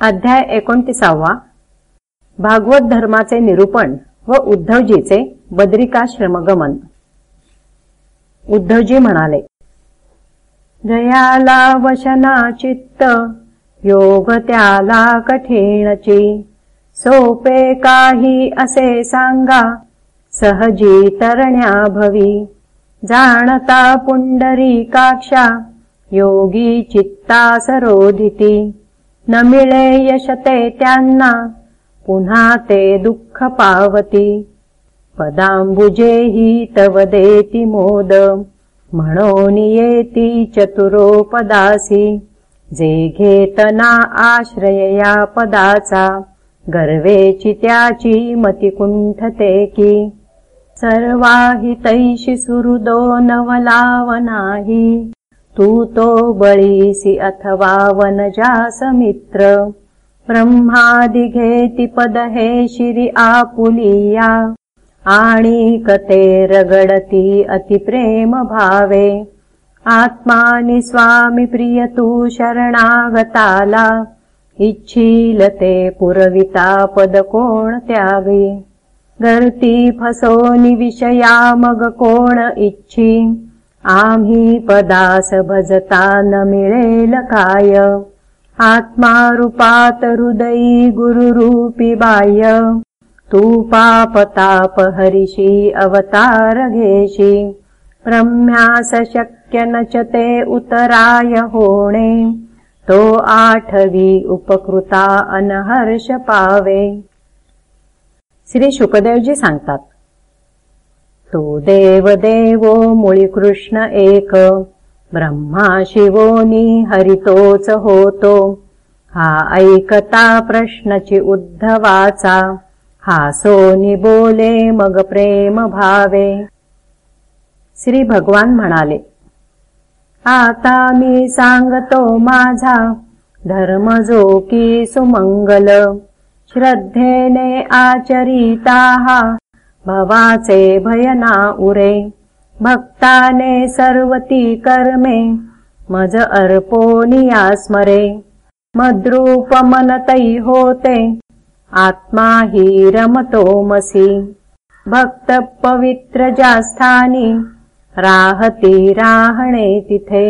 अध्याय एकोणतीसावा. भागवत धर्माचे निरूपण व उद्धवजीचे बद्रिकाश्रमगमन उद्धवजी म्हणाले जयाला वशना चित्त योग त्याला कठीणची सोपे काही असे सांगा सहजी तरण्या भवी. जाणता पुंडरी काक्षा योगी चित्ता सरोधिती. न मिळे यशते त्यांना पुन्हा ते दुःख पावती. पदांबुजे हि तव देती मोद म्हणून येती चतुरोपदासी. जे घेतना आश्रय या पदाचा गर्वेची त्याची मती कुंठते की. सर्वाहितैषि सुहृदो नवलावनाही बळीसी अथवा वनजासमित्र। ब्रह्मादिघेति पद हे शिरि आपुलिया। आणि कते रगडती अतिप्रेम भावे आत्मानि स्वामी प्रिय तू शरणागताला। इच्छीलते पुरविता पद कोण त्यागे गर्ती फसोनि विषया मग कोण इच्छी आम्ही पदास भजता न मिळेल काय आत्मा रूपात हृदयी गुरुरूपी बाह्य। तू पापताप हरिषी अवतार घेशी ब्रह्म्यास शक्य नचते उतराय होणे। तो आठवी उपकृता अनहर्ष पावे। श्री शुकदेवजी सांगतात तो देव देवो मुळी कृष्ण एक। ब्रह्मा शिवोनी हरितोच होतो हा ऐकता प्रश्नची उद्धवाचा। हा सोनी बोले मग प्रेम भावे। श्री भगवान म्हणाले आता मी सांगतो माझा धर्म जो की सुमंगल श्रद्धेने आचरिता भवाचे भयना उरे भक्ताने सर्वती कर्मे मज अर्पोनिया स्मरे। मद्रूप मनतै होते आत्मा हि रमतोमसि। भक्त पवित्र जास्थानी राहती राहणे तिथे।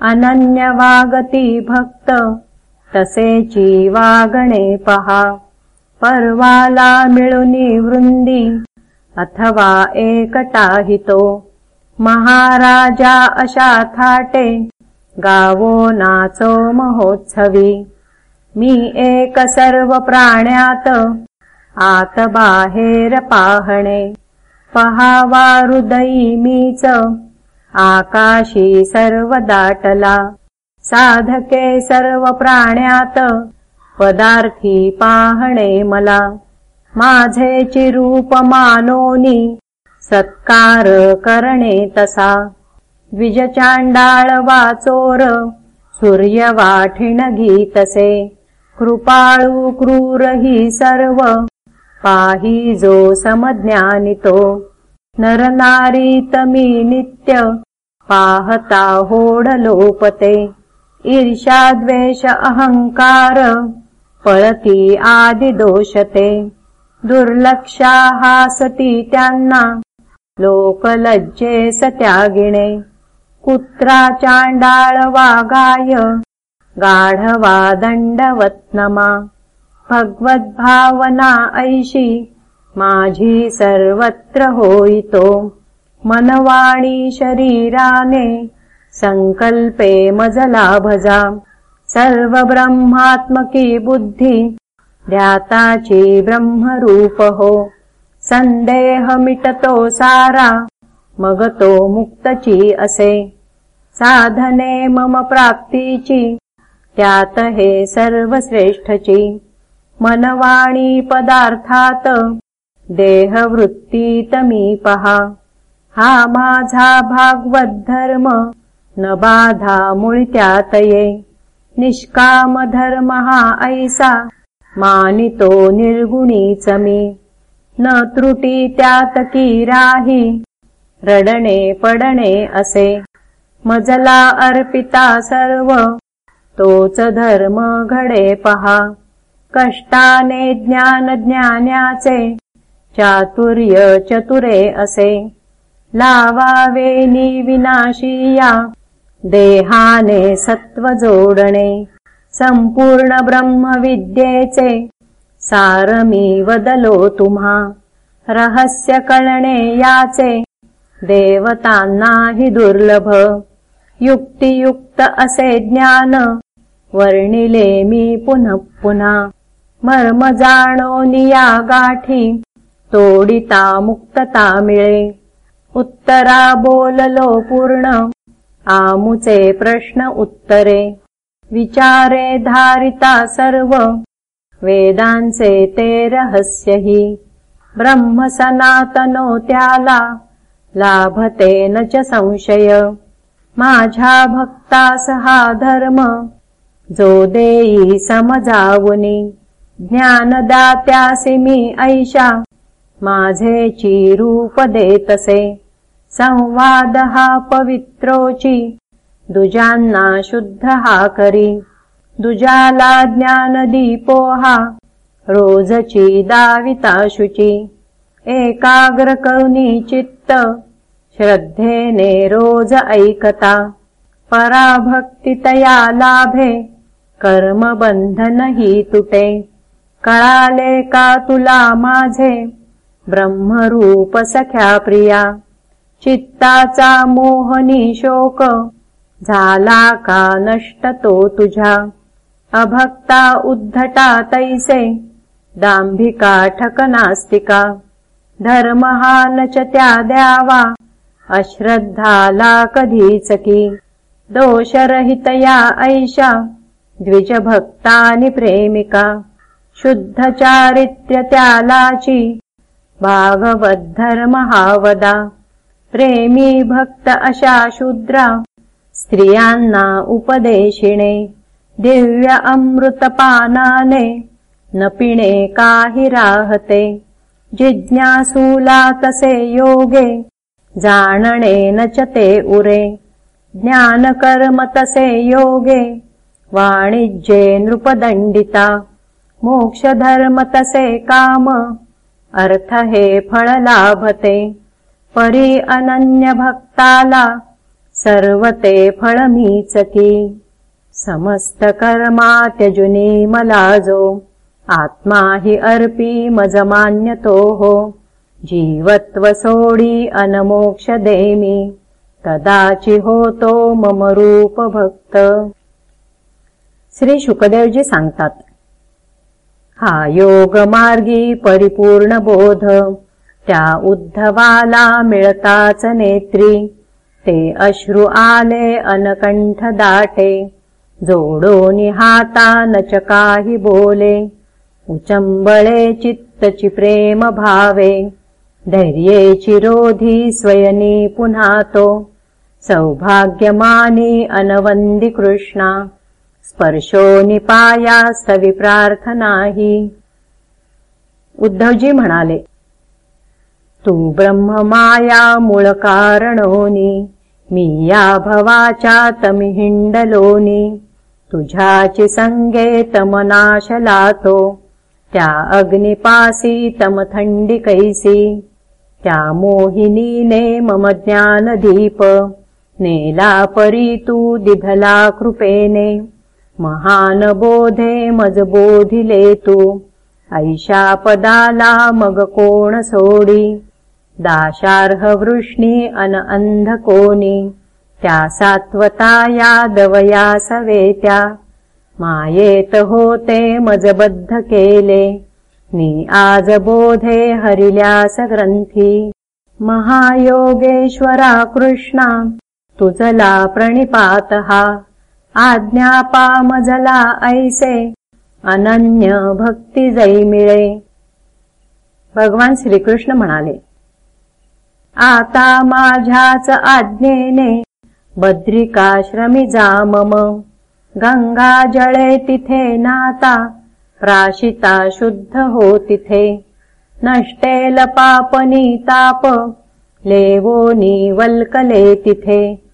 अनन्यवागती भक्त तसेची वागणे पहा। परवाला मिळुनी वृंदी अथवा एकटाहितो। महाराजा अशा थाटे गावो नाचो महोत्सवी। मी एक सर्व प्राण्यात आत बाहेर पाहणे। पहावा हृदयी मीच। आकाशी सर्व दाटला। साधके सर्व प्राण्यात पदार्थी पाहणे मला। माझे चिरूप मानोनी सत्कार करणे तसा। द्विजचांडाळ वाचोर सूर्य वाठिण गीतसे कृपाळू क्रूर हि सर्व पाही जो समज्ञानितो। नरनारी तमी नित्य पाहता होड लोपते ईर्षाद्वेष अहंकार पळती आदिदोषते दुर्लक्षा हासती त्यांना लोकलज्जे सत्यागिणे. चांडाळ वागाय गाढवा दंडवत्नमा. भगवद्भावना ऐशी माझी सर्वत्र होईतो. मनवाणी शरीराने संकल्पे मजला भजा. सर्व ब्रह्मात्मकी बुद्धी ध्याताची ब्रह्मरूप हो संदेह मिटतो सारा मगतो मुक्तची असे। साधने मम प्राप्तीची त्यात हे सर्व श्रेष्ठची मनवाणी पदार्थात देहवृत्ती तमी पहा। हा माझा भागवत धर्म न बाधा मुळत्यातये निष्काम धर्म हा ऐसा मानितो निर्गुणीच मी. न त्रुटी त्यात की राही. रडणे पडणे असे. मजला अर्पिता सर्व. तोच धर्म घडे पहा. कष्टाने ज्ञान ज्ञान्याचे. चातुर्य चतुरे असे. लावावेनी विनाशिया देहाने सत्व जोडणे. संपूर्ण ब्रह्मविद्येचे सारमी वदलो तुम्हा रहस्य कळणे याचे देवतांनाही दुर्लभ। युक्तियुक्त असे ज्ञान। वर्णिले मी पुनः पुन्हा। मर्म जाणो निया गाठी। तोडिता मुक्तता मिळे। उत्तरा बोललो पूर्ण। आमुचे प्रश्न उत्तरे विचारे धारिता सर्व। वेदांचे ते रहस्य हि। ब्रह्म सनातनो त्याला। लाभते न च संशय। माझ्या भक्तास हा धर्म। जो देई समजावुनी। ज्ञानदात्यासि मी ऐशा। माझे रूप देतसे। संवाद हा पवित्रोची दुजांना शुद्ध हा करी दुजाला ज्ञान दीपो हा रोजची दाविता शुची एकाग्र करुणी चित्त श्रद्धेने रोज ऐकता। पराभक्तितया लाभे। कर्म बंधन ही तुटे कळाले का ब्रह्मरूप सख्या प्रिया। चित्ताचा मोहनी शोक झाला का नष्ट तो तुझा? अभक्ता उद्धटा तैसे दांभिका ठक नास्तिका धर्म हा च त्या द्यावा अश्रद्धाला कधीच की। दोषरहितया ऐशा द्विजभक्तानि प्रेमिका। शुद्ध चारित्र्य त्यालाची भागवद्धर्म हा वदा प्रेमी भक्त अशा शूद्रा स्त्रियांना उपदेशिणे दिव्य अमृतपानाने न पिणे काही राहते. जिज्ञासूला तसे योगे जाणणे न च ते उरे. ज्ञानकर्म तसे योगे वाणिज्ये नृपदण्डिता. मोक्षधर्म तसे काम अर्थ हे फळ लाभते. परी अनन्य भक्ताला सर्वते फळमीचकी समस्त कर्मा त्यजुनी मलाजो। आत्मा हि अर्पी मजमान्यतो। हो जीवत्व सोडी अनमोक्ष देमी कदाचि होतो मम रूप भक्त श्री शुकदेवजी सांगतात हा योग मार्गी परिपूर्ण बोध त्या उद्धवाला मिळताच नेत्री ते अश्रु आले अनकंठ दाटे। जोडो नच काही बोले। उचंबळे चित्तची प्रेम भावे। धैर्येची रोधी स्वयनी पुन्हा तो। सौभाग्यमानी अनवंदी कृष्णा। स्पर्शो निपाया सवि प्रार्थनाही। उद्धवजी म्हणाले तू ब्रह्म माया मूळ कारणोनी मी या भवाच्या तमी हिंडलोनी तुझ्याची संगे तमनाश लातो त्या अग्निपासी तम थंडी कैसी त्या मोहिनीने मम ज्ञान दीप नेला परी तू दिभला कृपेने महान बोधे मज बोधिले तू ऐशा पदाला मग कोण सोडी वृष्णी अन कोणी त्या सात्वता या दवया सवेत्या मायेत होते मजबद्ध केले मी आज बोधे हरिल्यास ग्रंथी महायोगेश्वरा कृष्णा तुझला प्रणिपात हा आज्ञापा मजला ऐसे अनन्य भक्ती जै मिळे भगवान श्रीकृष्ण म्हणाले आता माझ्याच आज्ञेने बद्रिकाश्रमी जा मम. गंगा जळे तिथे नाता प्राशिता शुद्ध हो तिथे. नष्टेल पापनी ताप लेवोनी वल्कले तिथे.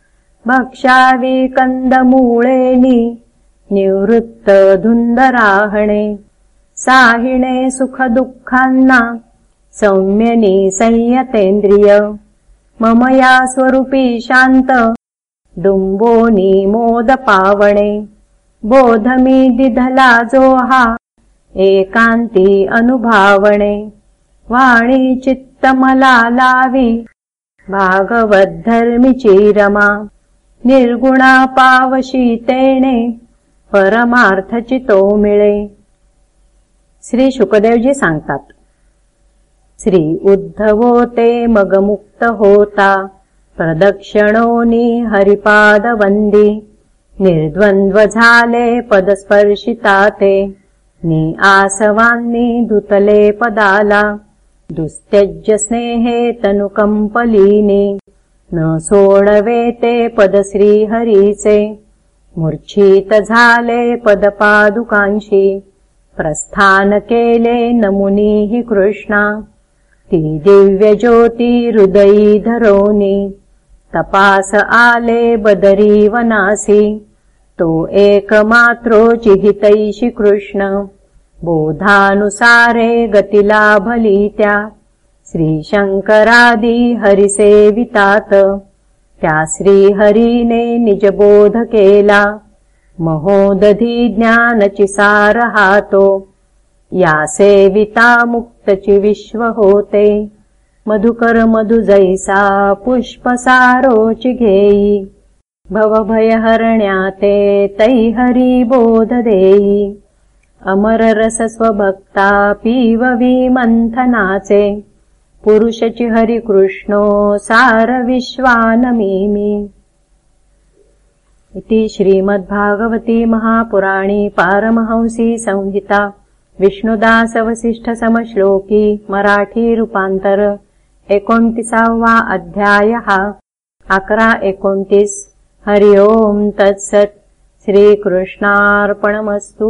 भक्षावी कंदमूळेनी निवृत्तधुन्दराहणे साहिणे सुखदुःखान्ना सौम्यनी संयतेन्द्रिय। ममया स्वरूपी शान्त। डुम्बोनी मोदपावणे बोधमी दिधला जोहा। एकान्ती चित्तमला लावी भागवद्धर्मि चीरमा। निर्गुणा पावशीतेणे परमार्थचितो मिळे। श्री शुकदेवजी सांगतात श्री उद्धवो ते मगमुक्त होता प्रदक्षिणोनि हरिपादवन्दी। निर्द्वन्द्वझाले पदस्पर्शिता ते। नि आसवान्नि धुतले पदाला। दुस्त्यज्य स्नेहे तनुकम्पलीनि। न सोडवे ते पदश्रीहरिसे मूर्च्छित झाले पदपादुकांशी। प्रस्थान केले नमुनीः कृष्णा दिव्यज्योति हृदयी धरोनि तपास आले बदरी वनासि तो एकमात्रो चिहितैषि कृष्ण। बोधानुसारे गतिलाभलीत्या। श्रीशङ्करादि हरिसेवितात्। त्या श्रीहरिने निजबोध केला महोदधी ज्ञानचिसारहातो या सेविता मुक्तचि विश्व होते मधुकर मधु जैसा पुष्पसारोचि घेयि भवभयहरण्याते तै हरि बोध देयि अमररस स्वभक्ता पीव विमन्थनाचे। पुरुषचि हरिकृष्णो सार विश्वानमीमि। इति श्रीमद्भागवती महापुराणी पारमहंसी संहिता विष्णुदासवसिष्ठसमश्लोकी मराठीरूपान्तर एकोणतिसावा अध्यायः अकरा एकोणतिस्। हरि ओम् तत्सत्। श्रीकृष्णार्पणमस्तु